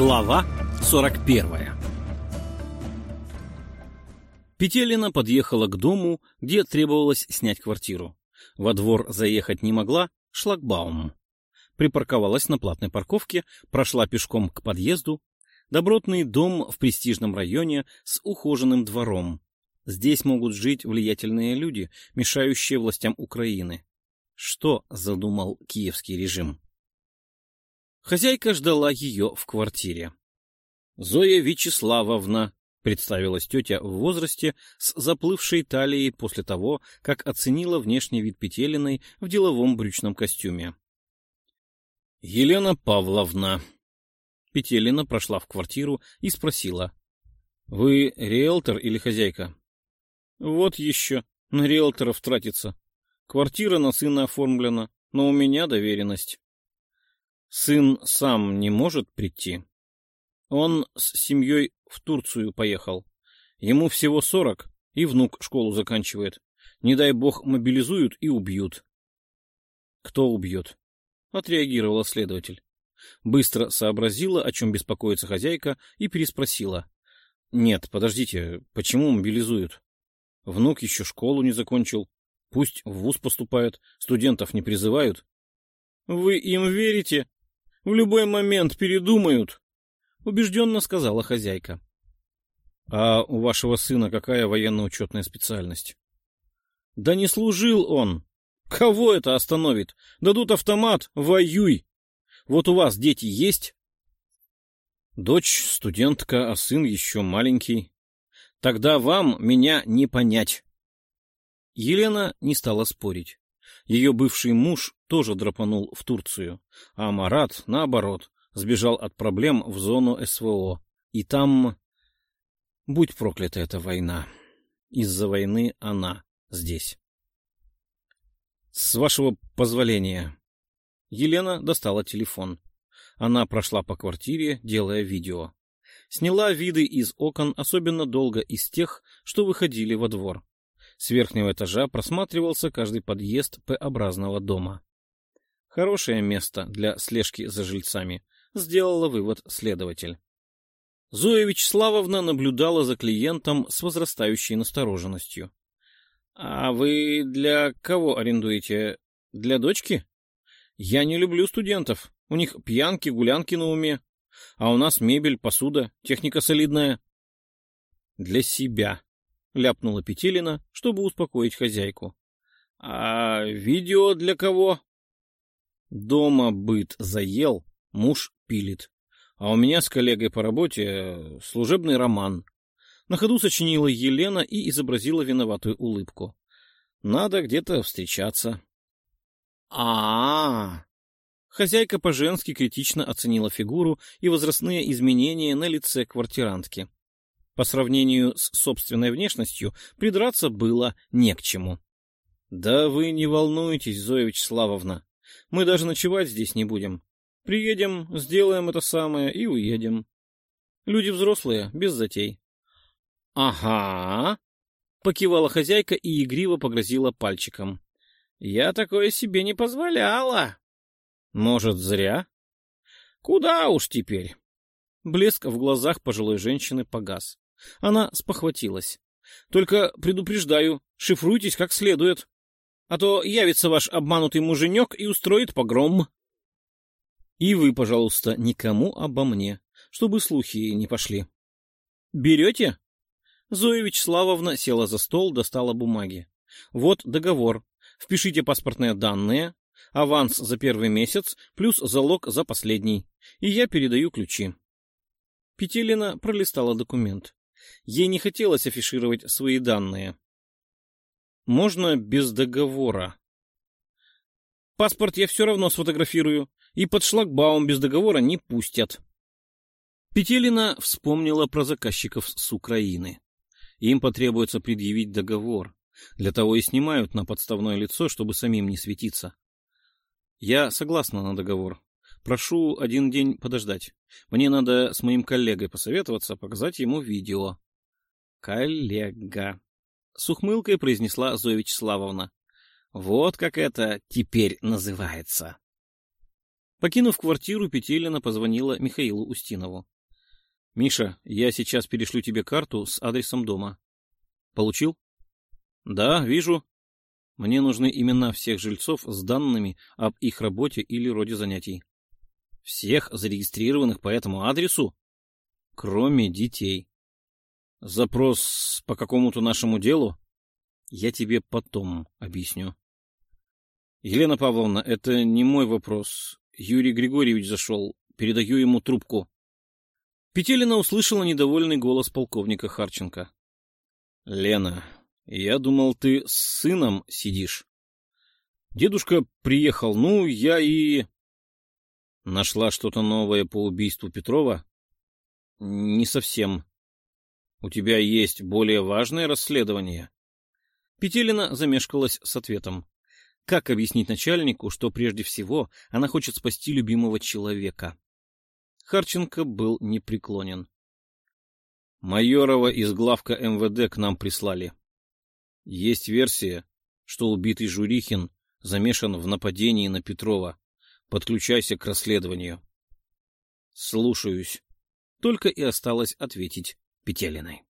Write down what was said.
Глава 41 Петелина подъехала к дому, где требовалось снять квартиру. Во двор заехать не могла, шлагбаум. Припарковалась на платной парковке, прошла пешком к подъезду. Добротный дом в престижном районе с ухоженным двором. Здесь могут жить влиятельные люди, мешающие властям Украины. Что задумал киевский режим? Хозяйка ждала ее в квартире. Зоя Вячеславовна, представилась тетя в возрасте с заплывшей талией после того, как оценила внешний вид Петелиной в деловом брючном костюме. Елена Павловна. Петелина прошла в квартиру и спросила. — Вы риэлтор или хозяйка? — Вот еще. На риэлторов тратится. Квартира на сына оформлена, но у меня доверенность. Сын сам не может прийти. Он с семьей в Турцию поехал. Ему всего сорок, и внук школу заканчивает. Не дай бог мобилизуют и убьют. Кто убьет? Отреагировала следователь. Быстро сообразила, о чем беспокоится хозяйка, и переспросила. Нет, подождите, почему мобилизуют? Внук еще школу не закончил. Пусть в вуз поступают, студентов не призывают. Вы им верите? В любой момент передумают, — убежденно сказала хозяйка. — А у вашего сына какая военно-учетная специальность? — Да не служил он. Кого это остановит? Дадут автомат, воюй. Вот у вас дети есть? Дочь студентка, а сын еще маленький. Тогда вам меня не понять. Елена не стала спорить. Ее бывший муж тоже драпанул в Турцию, а Марат, наоборот, сбежал от проблем в зону СВО. И там... Будь проклята эта война. Из-за войны она здесь. С вашего позволения. Елена достала телефон. Она прошла по квартире, делая видео. Сняла виды из окон, особенно долго из тех, что выходили во двор. С верхнего этажа просматривался каждый подъезд П-образного дома. Хорошее место для слежки за жильцами, сделала вывод следователь. Зоя Вячеславовна наблюдала за клиентом с возрастающей настороженностью. — А вы для кого арендуете? Для дочки? Я не люблю студентов. У них пьянки, гулянки на уме. А у нас мебель, посуда, техника солидная. — Для себя, — ляпнула Петелина, чтобы успокоить хозяйку. — А видео для кого? — Дома быт заел, муж пилит. А у меня с коллегой по работе служебный роман. На ходу сочинила Елена и изобразила виноватую улыбку. Надо где-то встречаться. А, -а, а Хозяйка по-женски критично оценила фигуру и возрастные изменения на лице квартирантки. По сравнению с собственной внешностью придраться было не к чему. — Да вы не волнуйтесь, Зоя Вячеславовна. Мы даже ночевать здесь не будем. Приедем, сделаем это самое и уедем. Люди взрослые, без затей. — Ага, — покивала хозяйка и игриво погрозила пальчиком. — Я такое себе не позволяла. — Может, зря? — Куда уж теперь? Блеск в глазах пожилой женщины погас. Она спохватилась. — Только предупреждаю, шифруйтесь как следует. А то явится ваш обманутый муженек и устроит погром. И вы, пожалуйста, никому обо мне, чтобы слухи не пошли. — Берете? Зоя Вячеславовна села за стол, достала бумаги. Вот договор. Впишите паспортные данные, аванс за первый месяц плюс залог за последний. И я передаю ключи. Петелина пролистала документ. Ей не хотелось афишировать свои данные. Можно без договора. Паспорт я все равно сфотографирую, и под шлагбаум без договора не пустят. Петелина вспомнила про заказчиков с Украины. Им потребуется предъявить договор. Для того и снимают на подставное лицо, чтобы самим не светиться. Я согласна на договор. Прошу один день подождать. Мне надо с моим коллегой посоветоваться, показать ему видео. Коллега. С ухмылкой произнесла Зоя Вячеславовна. Вот как это теперь называется. Покинув квартиру, Петелина позвонила Михаилу Устинову. — Миша, я сейчас перешлю тебе карту с адресом дома. — Получил? — Да, вижу. Мне нужны имена всех жильцов с данными об их работе или роде занятий. — Всех зарегистрированных по этому адресу? — Кроме детей. — Запрос по какому-то нашему делу? — Я тебе потом объясню. — Елена Павловна, это не мой вопрос. Юрий Григорьевич зашел. Передаю ему трубку. Петелина услышала недовольный голос полковника Харченко. — Лена, я думал, ты с сыном сидишь. Дедушка приехал, ну, я и... Нашла что-то новое по убийству Петрова? Не совсем. У тебя есть более важное расследование? Петелина замешкалась с ответом. Как объяснить начальнику, что прежде всего она хочет спасти любимого человека? Харченко был непреклонен. Майорова из главка МВД к нам прислали. Есть версия, что убитый Журихин замешан в нападении на Петрова. Подключайся к расследованию. Слушаюсь. Только и осталось ответить Петелиной.